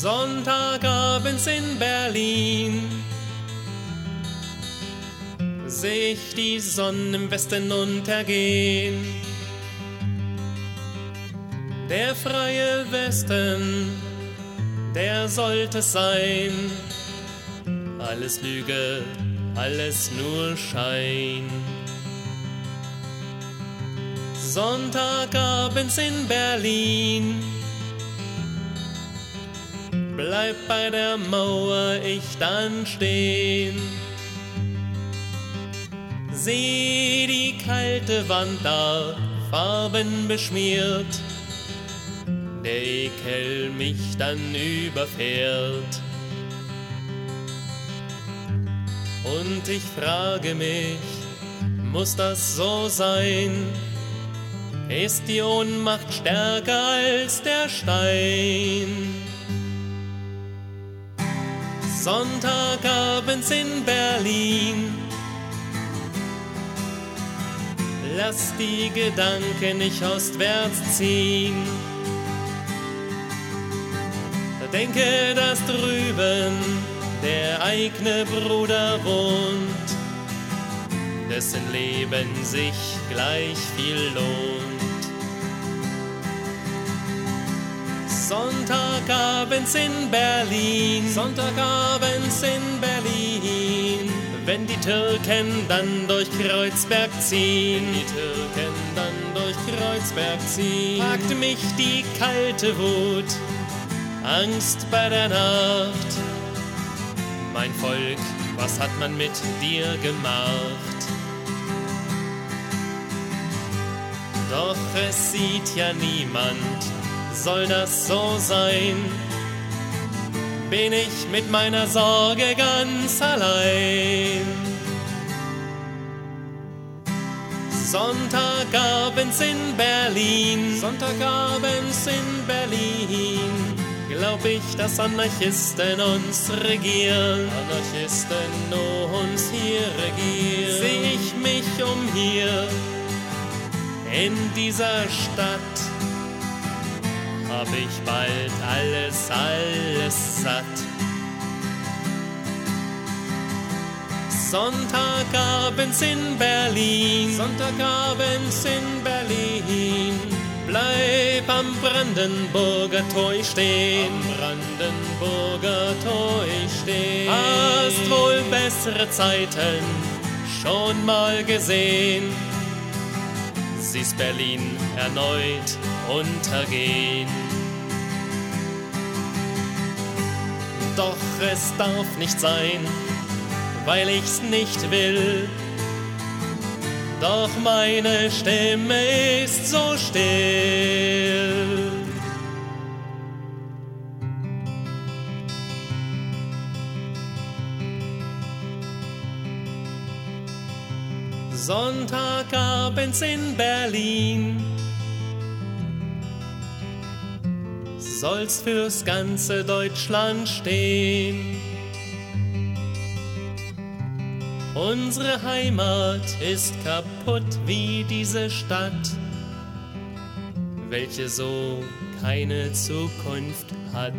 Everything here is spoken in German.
Sonntagabends in Berlin seh ich die Sonne im Westen untergehen. Der freie Westen, der sollte sein. Alles Lüge, alles nur Schein. Sonntagabends in Berlin bleib bei der Mauer ich dann stehen. Seh die kalte Wand da, Farben beschmiert, der Ekel mich dann überfährt. Und ich frage mich, muss das so sein? Ist die Ohnmacht stärker als der Stein? Sonntagabends in Berlin. Lass die Gedanken nicht ostwärts ziehen. Denke, dass drüben der eigene Bruder wohnt, dessen Leben sich gleich viel lohnt. Sonntagabends in Berlin, Sonntagabends in Berlin, wenn die Türken dann durch Kreuzberg ziehen, wenn die Türken dann durch Kreuzberg ziehen, packt mich die kalte Wut, Angst bei der Nacht. Mein Volk, was hat man mit dir gemacht? Doch es sieht ja niemand, soll das so sein? Bin ich mit meiner Sorge ganz allein? Sonntagabends in Berlin, Sonntagabends in Berlin, glaub ich, dass Anarchisten uns regieren, Anarchisten uns hier regieren. Seh ich mich um hier in dieser Stadt, hab ich bald alles, alles satt. Sonntagabends in Berlin, Sonntagabends in Berlin, bleib am Brandenburger Tor stehen, am Brandenburger Tor stehen. Hast wohl bessere Zeiten schon mal gesehen, siehst Berlin erneut untergehen. Doch es darf nicht sein, weil ich's nicht will. Doch meine Stimme ist so still. Sonntagabends in Berlin soll's fürs ganze Deutschland stehen. Unsere Heimat ist kaputt wie diese Stadt, welche so keine Zukunft hat.